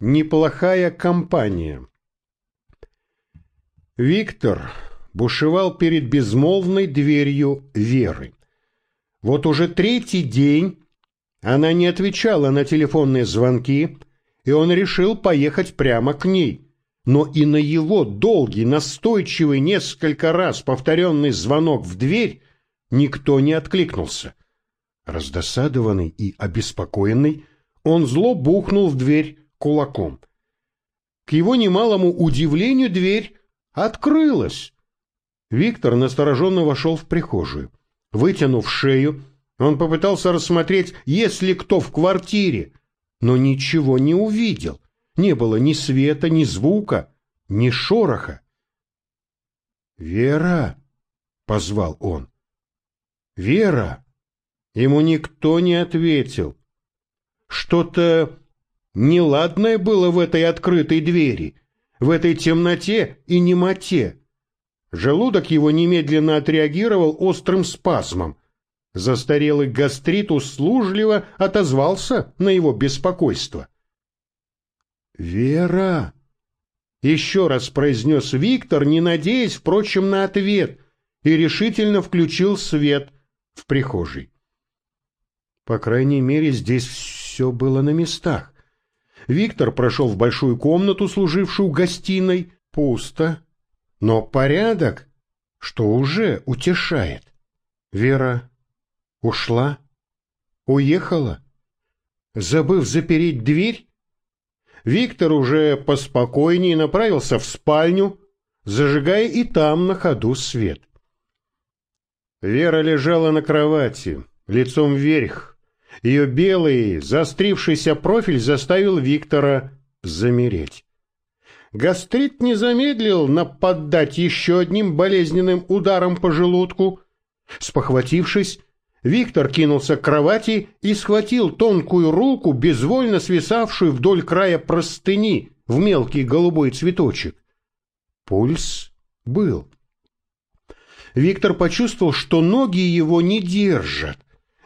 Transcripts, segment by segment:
Неплохая компания. Виктор бушевал перед безмолвной дверью Веры. Вот уже третий день она не отвечала на телефонные звонки, и он решил поехать прямо к ней. Но и на его долгий, настойчивый, несколько раз повторенный звонок в дверь никто не откликнулся. Раздосадованный и обеспокоенный, он зло бухнул в дверь кулаком. К его немалому удивлению дверь открылась. Виктор настороженно вошел в прихожую. Вытянув шею, он попытался рассмотреть, есть ли кто в квартире, но ничего не увидел. Не было ни света, ни звука, ни шороха. «Вера!» — позвал он. «Вера!» Ему никто не ответил. Что-то неладное было в этой открытой двери, в этой темноте и немоте. Желудок его немедленно отреагировал острым спазмом. Застарелый гастрит услужливо отозвался на его беспокойство. «Вера!» — еще раз произнес Виктор, не надеясь, впрочем, на ответ, и решительно включил свет в прихожей. По крайней мере, здесь все было на местах. Виктор прошел в большую комнату, служившую гостиной. Пусто, но порядок, что уже утешает. Вера ушла, уехала, забыв запереть дверь. Виктор уже поспокойнее направился в спальню, зажигая и там на ходу свет. Вера лежала на кровати, лицом вверх. Ее белый, заострившийся профиль заставил Виктора замереть. Гастрит не замедлил нападать еще одним болезненным ударом по желудку. Спохватившись, Виктор кинулся к кровати и схватил тонкую руку, безвольно свисавшую вдоль края простыни в мелкий голубой цветочек. Пульс был. Виктор почувствовал, что ноги его не держат,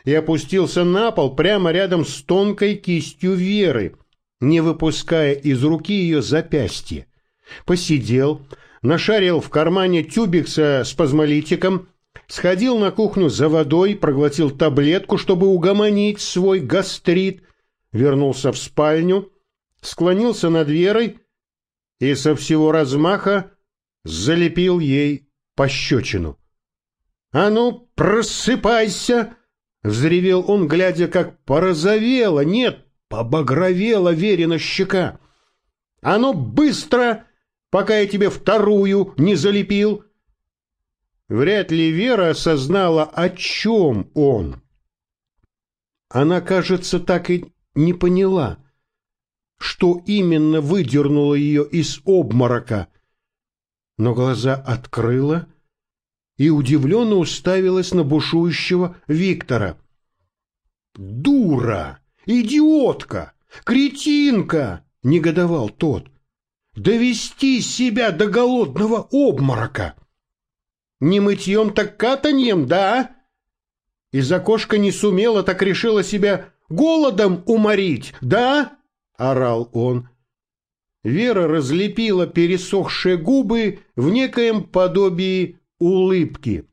и опустился на пол прямо рядом с тонкой кистью Веры — не выпуская из руки ее запястье. Посидел, нашарил в кармане тюбик со спазмолитиком, сходил на кухню за водой, проглотил таблетку, чтобы угомонить свой гастрит, вернулся в спальню, склонился над Верой и со всего размаха залепил ей пощечину. «А ну, просыпайся!» — взревел он, глядя, как порозовела, нет, Побагровела Верина щека. «А ну, быстро, пока я тебе вторую не залепил!» Вряд ли Вера осознала, о чем он. Она, кажется, так и не поняла, что именно выдернуло ее из обморока, но глаза открыла и удивленно уставилась на бушующего Виктора. «Дура!» «Идиотка! Кретинка!» — негодовал тот. «Довести себя до голодного обморока!» «Не мытьем, так катаньем, да?» Из окошка не сумела, так решила себя голодом уморить, да?» — орал он. Вера разлепила пересохшие губы в некоем подобии улыбки.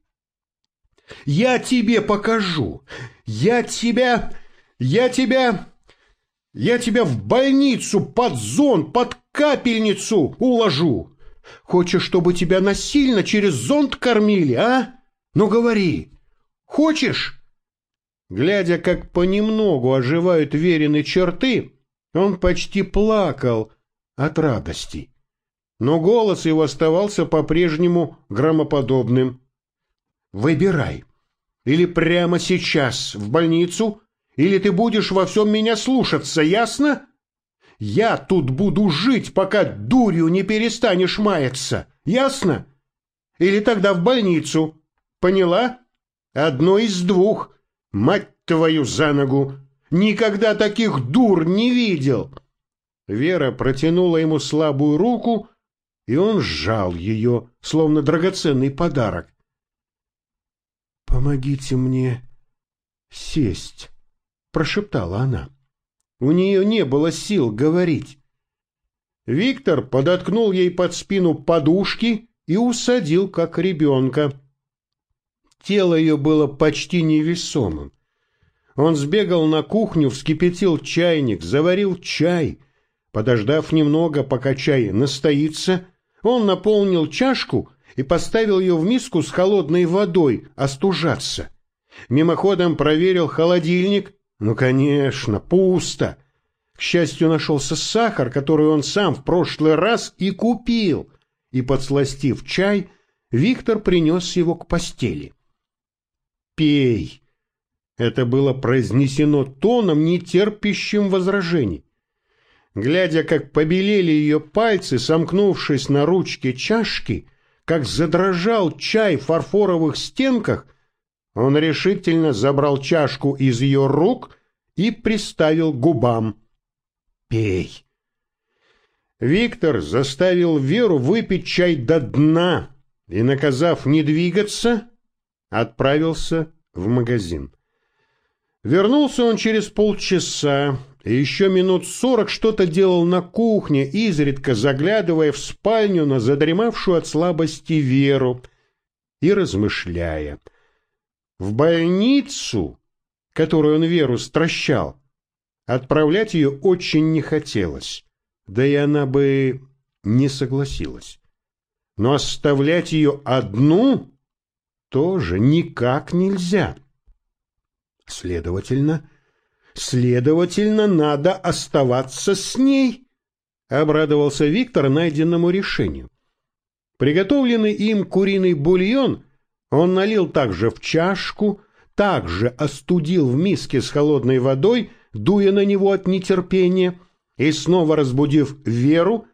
«Я тебе покажу! Я тебя...» Я тебя... Я тебя в больницу под зонт, под капельницу уложу. Хочешь, чтобы тебя насильно через зонт кормили, а? Ну говори. Хочешь? Глядя, как понемногу оживают верены черты, он почти плакал от радости. Но голос его оставался по-прежнему громоподобным. «Выбирай. Или прямо сейчас в больницу, или ты будешь во всем меня слушаться, ясно? Я тут буду жить, пока дурью не перестанешь маяться, ясно? Или тогда в больницу, поняла? Одно из двух, мать твою за ногу. Никогда таких дур не видел. Вера протянула ему слабую руку, и он сжал ее, словно драгоценный подарок. «Помогите мне сесть», прошептала она. У нее не было сил говорить. Виктор подоткнул ей под спину подушки и усадил, как ребенка. Тело ее было почти невесомым. Он сбегал на кухню, вскипятил чайник, заварил чай. Подождав немного, пока чай настоится, он наполнил чашку и поставил ее в миску с холодной водой остужаться. Мимоходом проверил холодильник. Ну, конечно, пусто. К счастью, нашелся сахар, который он сам в прошлый раз и купил. И, подсластив чай, Виктор принес его к постели. «Пей!» Это было произнесено тоном, не терпящим возражений. Глядя, как побелели ее пальцы, сомкнувшись на ручке чашки, как задрожал чай в фарфоровых стенках, он решительно забрал чашку из ее рук и приставил губам. «Пей!» Виктор заставил Веру выпить чай до дна и, наказав не двигаться, отправился в магазин. Вернулся он через полчаса, и еще минут сорок что-то делал на кухне, изредка заглядывая в спальню на задремавшую от слабости Веру и размышляя. В больницу, которую он Веру стращал, отправлять ее очень не хотелось, да и она бы не согласилась. Но оставлять ее одну тоже никак нельзя. Следовательно, следовательно, надо оставаться с ней, обрадовался Виктор найденному решению. Приготовленный им куриный бульон он налил также в чашку, также остудил в миске с холодной водой, дуя на него от нетерпения, и снова разбудив Веру,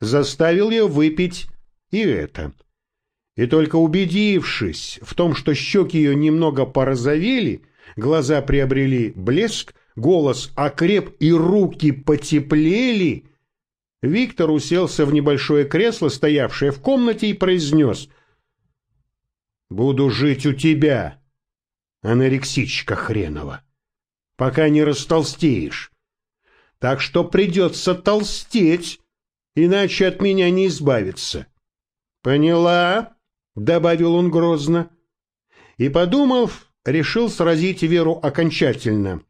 заставил ее выпить и это. И только убедившись в том, что щеки ее немного порозовели, глаза приобрели блеск, голос окреп и руки потеплели, Виктор уселся в небольшое кресло, стоявшее в комнате, и произнес «Буду жить у тебя, анорексичка хренова, пока не растолстеешь. Так что придется толстеть, иначе от меня не избавиться». «Поняла?» — добавил он грозно. И, подумав, решил сразить Веру окончательно.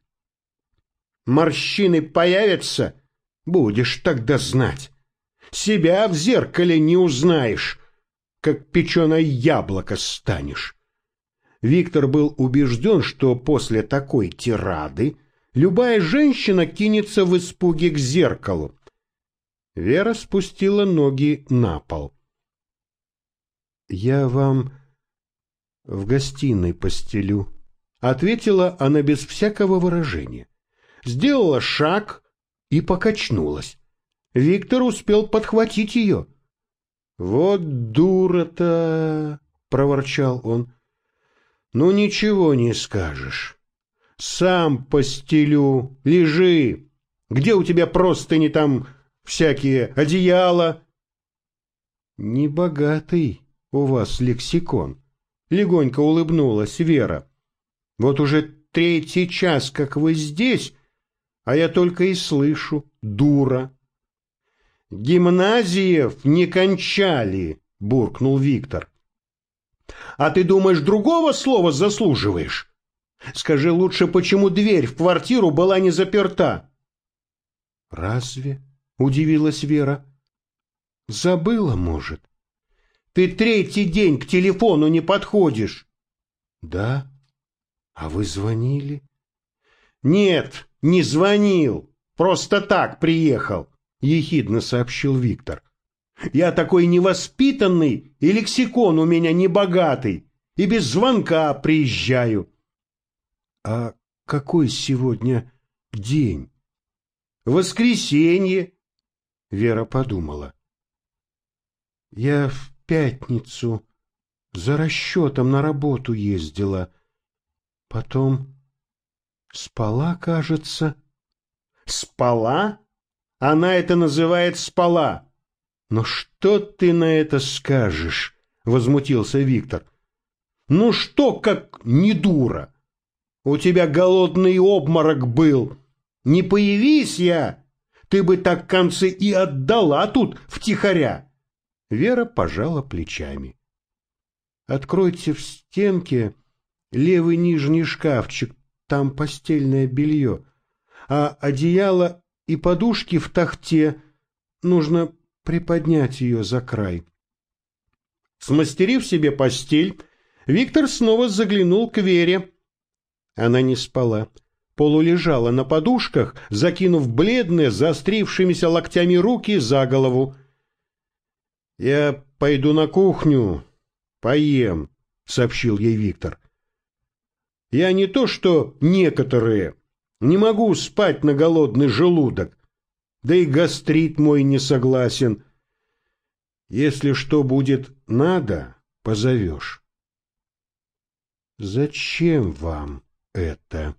«Морщины появятся, будешь тогда знать. Себя в зеркале не узнаешь, как печеное яблоко станешь». Виктор был убежден, что после такой тирады любая женщина кинется в испуге к зеркалу. Вера спустила ноги на пол. «Я вам в гостиной постелю», — ответила она без всякого выражения. Сделала шаг и покачнулась. Виктор успел подхватить ее. «Вот дура-то!» — проворчал он. «Ну, ничего не скажешь. Сам постелю, лежи. Где у тебя простыни там всякие, одеяла?» «Небогатый у вас лексикон», Легонько улыбнулась Вера. Вот уже третий час, как вы здесь, а я только и слышу «дура». «Гимназиев не кончали», — буркнул Виктор. «А ты думаешь, другого слова заслуживаешь? Скажи лучше, почему дверь в квартиру была не заперта?» «Разве?» — удивилась Вера. «Забыла, может?» Ты третий день к телефону не подходишь. Да? А вы звонили? Нет, не звонил. Просто так приехал, ехидно сообщил Виктор. Я такой невоспитанный, и лексикон у меня небогатый, и без звонка приезжаю. А какой сегодня день? Воскресенье. Вера подумала. Я в пятницу за расчетом на работу ездила. Потом спала, кажется. Спала? Она это называет спала. Но что ты на это скажешь? Возмутился Виктор. Ну что, как не дура? У тебя голодный обморок был. Не появись я, ты бы так концы и отдала тут втихаря. Вера пожала плечами. Откройте в стенке левый нижний шкафчик, там постельное белье, а одеяло и подушки в тахте нужно приподнять ее за край. Смастерив себе постель, Виктор снова заглянул к Вере. Она не спала, полулежала на подушках, закинув бледные, заострившимися локтями руки за голову. — Я пойду на кухню, поем, — сообщил ей Виктор. — Я не то что некоторые, не могу спать на голодный желудок, да и гастрит мой не согласен. Если что будет надо, позовешь. Зачем вам это?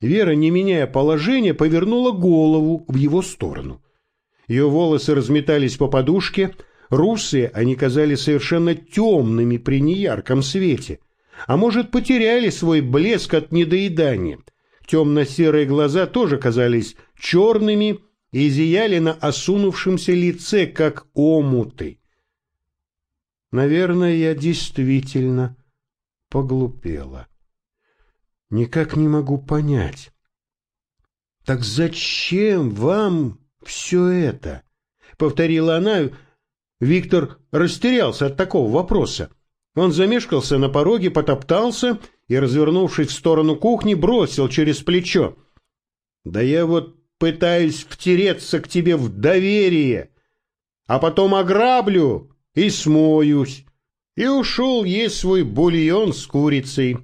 Вера, не меняя положения, повернула голову в его сторону. Ее волосы разметались по подушке, русые они казались совершенно темными при неярком свете. А может, потеряли свой блеск от недоедания. Темно-серые глаза тоже казались черными и зияли на осунувшемся лице, как омуты. Наверное, я действительно поглупела. Никак не могу понять. Так зачем вам все это? Повторила она. Виктор растерялся от такого вопроса. Он замешкался на пороге, потоптался и, развернувшись в сторону кухни, бросил через плечо. «Да я вот пытаюсь втереться к тебе в доверие, а потом ограблю и смоюсь». И ушел есть свой бульон с курицей.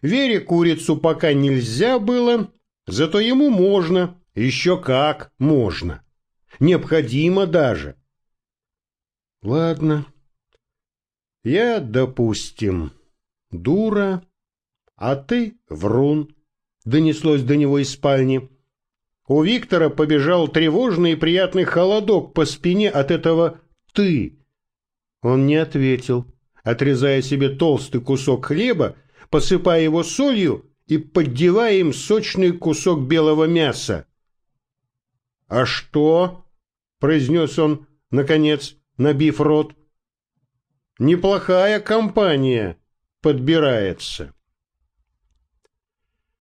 Вере курицу пока нельзя было, зато ему можно, еще как можно. Необходимо даже. Ладно, я, допустим, дура, а ты врун, донеслось до него из спальни. У Виктора побежал тревожный и приятный холодок по спине от этого «ты». Он не ответил, отрезая себе толстый кусок хлеба, посыпая его солью и поддевая им сочный кусок белого мяса. «А что?» — произнес он, наконец, набив рот. «Неплохая компания подбирается».